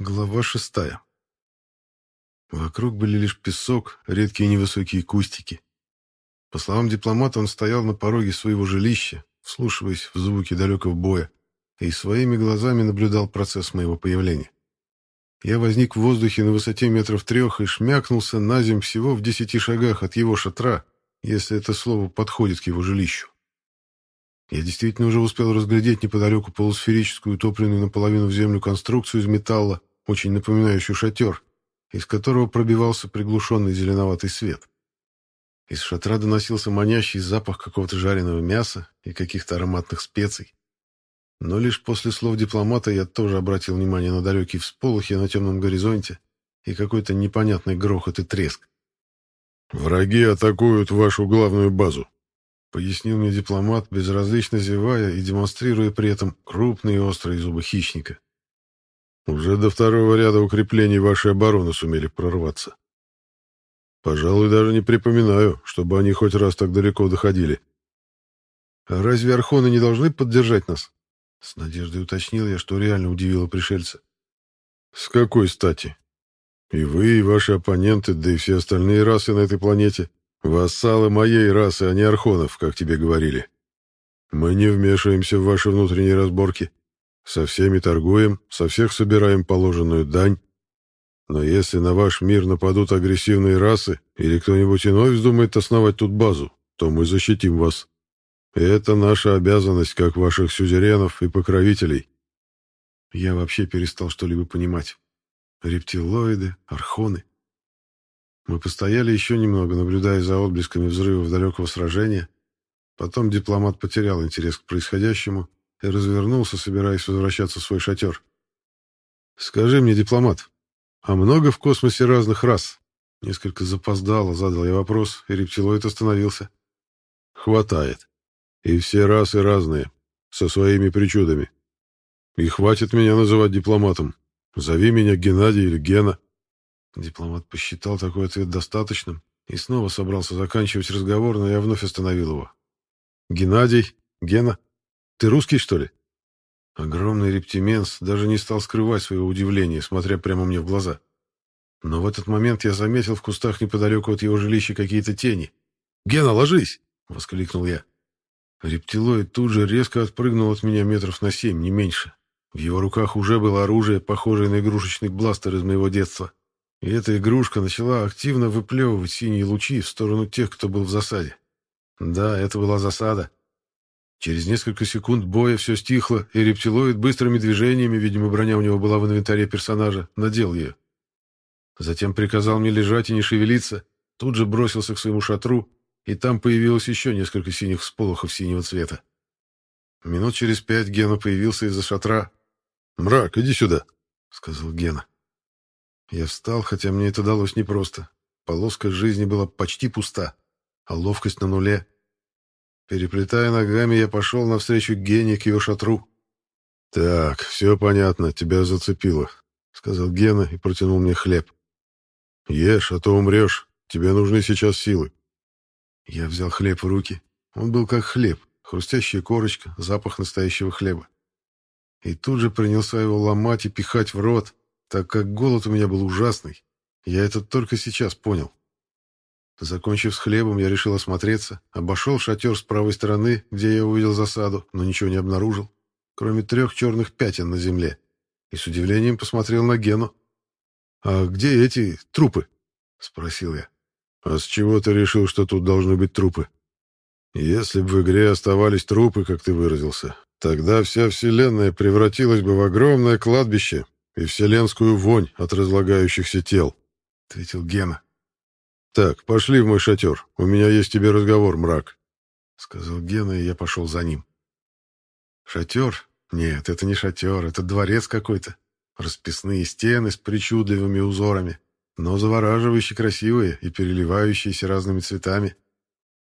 Глава шестая. Вокруг были лишь песок, редкие невысокие кустики. По словам дипломата, он стоял на пороге своего жилища, вслушиваясь в звуки далекого боя, и своими глазами наблюдал процесс моего появления. Я возник в воздухе на высоте метров трех и шмякнулся на земь всего в десяти шагах от его шатра, если это слово подходит к его жилищу. Я действительно уже успел разглядеть неподалеку полусферическую, утопленную наполовину в землю конструкцию из металла, очень напоминающую шатер, из которого пробивался приглушенный зеленоватый свет. Из шатра доносился манящий запах какого-то жареного мяса и каких-то ароматных специй. Но лишь после слов дипломата я тоже обратил внимание на далекие всполохи на темном горизонте и какой-то непонятный грохот и треск. «Враги атакуют вашу главную базу», пояснил мне дипломат, безразлично зевая и демонстрируя при этом крупные острые зубы хищника. Уже до второго ряда укреплений вашей обороны сумели прорваться. Пожалуй, даже не припоминаю, чтобы они хоть раз так далеко доходили. А разве архоны не должны поддержать нас? С надеждой уточнил я, что реально удивило пришельца. С какой стати? И вы, и ваши оппоненты, да и все остальные расы на этой планете Вассалы моей расы, а не архонов, как тебе говорили. Мы не вмешиваемся в ваши внутренние разборки. Со всеми торгуем, со всех собираем положенную дань. Но если на ваш мир нападут агрессивные расы или кто-нибудь иной вздумает основать тут базу, то мы защитим вас. Это наша обязанность, как ваших сюзеренов и покровителей. Я вообще перестал что-либо понимать. Рептилоиды, архоны. Мы постояли еще немного, наблюдая за отблесками взрывов далекого сражения. Потом дипломат потерял интерес к происходящему и развернулся, собираясь возвращаться в свой шатер. «Скажи мне, дипломат, а много в космосе разных рас?» Несколько запоздало задал я вопрос, и рептилоид остановился. «Хватает. И все расы разные, со своими причудами. И хватит меня называть дипломатом. Зови меня Геннадий или Гена. Дипломат посчитал такой ответ достаточным и снова собрался заканчивать разговор, но я вновь остановил его. «Геннадий? Гена? Ты русский, что ли?» Огромный рептименс даже не стал скрывать своего удивления, смотря прямо мне в глаза. Но в этот момент я заметил в кустах неподалеку от его жилища какие-то тени. «Гена, ложись!» — воскликнул я. Рептилоид тут же резко отпрыгнул от меня метров на семь, не меньше. В его руках уже было оружие, похожее на игрушечный бластер из моего детства. И эта игрушка начала активно выплевывать синие лучи в сторону тех, кто был в засаде. Да, это была засада. Через несколько секунд боя все стихло, и рептилоид быстрыми движениями, видимо, броня у него была в инвентаре персонажа, надел ее. Затем приказал мне лежать и не шевелиться, тут же бросился к своему шатру, и там появилось еще несколько синих всполохов синего цвета. Минут через пять Гена появился из-за шатра. «Мрак, иди сюда», — сказал Гена. Я встал, хотя мне это далось непросто. Полоска жизни была почти пуста, а ловкость на нуле. Переплетая ногами, я пошел навстречу Гене к его шатру. «Так, все понятно, тебя зацепило», — сказал Гена и протянул мне хлеб. «Ешь, а то умрешь. Тебе нужны сейчас силы». Я взял хлеб в руки. Он был как хлеб, хрустящая корочка, запах настоящего хлеба. И тут же принялся его ломать и пихать в рот, так как голод у меня был ужасный. Я это только сейчас понял. Закончив с хлебом, я решил осмотреться, обошел шатер с правой стороны, где я увидел засаду, но ничего не обнаружил, кроме трех черных пятен на земле, и с удивлением посмотрел на Гену. «А где эти трупы?» — спросил я. «А с чего ты решил, что тут должны быть трупы? Если бы в игре оставались трупы, как ты выразился, тогда вся вселенная превратилась бы в огромное кладбище, и вселенскую вонь от разлагающихся тел», — ответил Гена. «Так, пошли в мой шатер. У меня есть тебе разговор, мрак», — сказал Гена, и я пошел за ним. «Шатер? Нет, это не шатер, это дворец какой-то. Расписные стены с причудливыми узорами, но завораживающе красивые и переливающиеся разными цветами.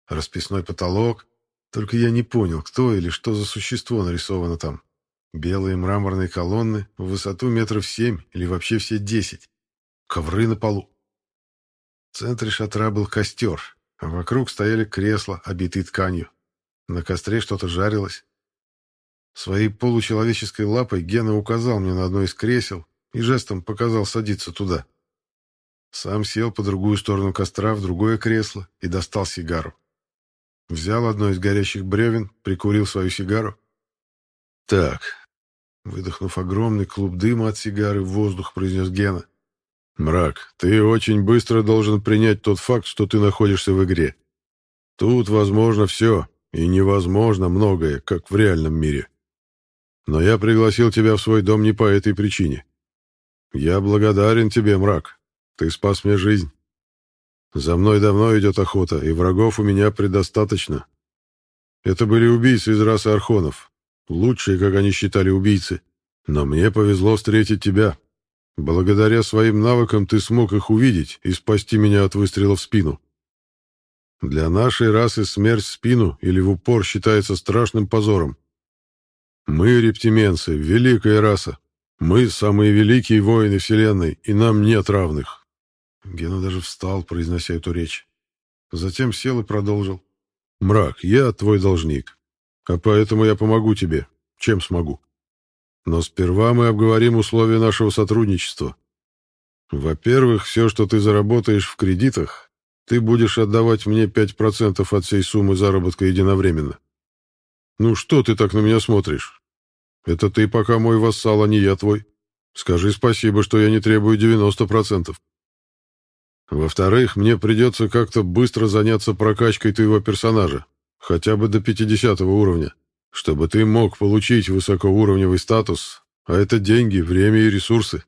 Расписной потолок. Только я не понял, кто или что за существо нарисовано там. Белые мраморные колонны в высоту метров семь или вообще все десять. Ковры на полу. В центре шатра был костер, а вокруг стояли кресла, обитые тканью. На костре что-то жарилось. Своей получеловеческой лапой Гена указал мне на одно из кресел, и жестом показал садиться туда. Сам сел по другую сторону костра в другое кресло и достал сигару. Взял одно из горящих бревен, прикурил свою сигару. «Так», — выдохнув огромный клуб дыма от сигары, в воздух произнес Гена. «Мрак, ты очень быстро должен принять тот факт, что ты находишься в игре. Тут возможно все, и невозможно многое, как в реальном мире. Но я пригласил тебя в свой дом не по этой причине. Я благодарен тебе, мрак. Ты спас мне жизнь. За мной давно идет охота, и врагов у меня предостаточно. Это были убийцы из расы архонов. Лучшие, как они считали, убийцы. Но мне повезло встретить тебя. Благодаря своим навыкам ты смог их увидеть и спасти меня от выстрела в спину. Для нашей расы смерть в спину или в упор считается страшным позором. Мы, рептименцы, великая раса. Мы самые великие воины Вселенной, и нам нет равных. Гена даже встал, произнося эту речь. Затем сел и продолжил. «Мрак, я твой должник, а поэтому я помогу тебе, чем смогу. Но сперва мы обговорим условия нашего сотрудничества. Во-первых, все, что ты заработаешь в кредитах, ты будешь отдавать мне 5% от всей суммы заработка единовременно. Ну что ты так на меня смотришь? Это ты пока мой вассал, а не я твой. Скажи спасибо, что я не требую 90%. Во-вторых, мне придется как-то быстро заняться прокачкой твоего персонажа, хотя бы до 50 уровня, чтобы ты мог получить высокоуровневый статус, а это деньги, время и ресурсы.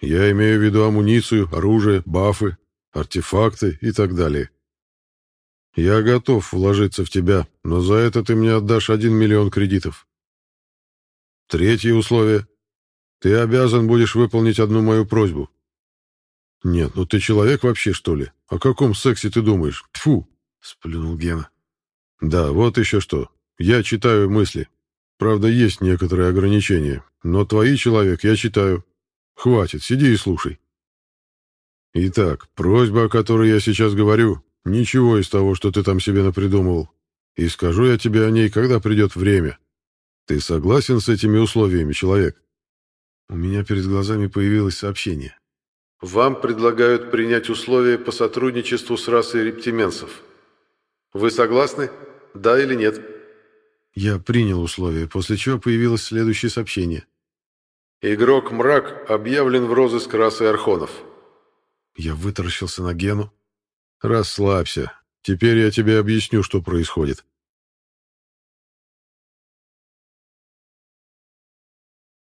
Я имею в виду амуницию, оружие, бафы, артефакты и так далее. Я готов вложиться в тебя, но за это ты мне отдашь один миллион кредитов. Третье условие. Ты обязан будешь выполнить одну мою просьбу. Нет, ну ты человек вообще, что ли? О каком сексе ты думаешь? Тфу, сплюнул Гена. Да, вот еще что. Я читаю мысли. Правда, есть некоторые ограничения, но твои человек я читаю. Хватит, сиди и слушай. Итак, просьба, о которой я сейчас говорю, ничего из того, что ты там себе напридумывал. И скажу я тебе о ней, когда придет время. Ты согласен с этими условиями, человек? У меня перед глазами появилось сообщение. Вам предлагают принять условия по сотрудничеству с расой рептименсов. Вы согласны? Да или нет? Я принял условия, после чего появилось следующее сообщение. Игрок Мрак объявлен в розыск расы архонов. Я вытаращился на Гену. «Расслабься. Теперь я тебе объясню, что происходит.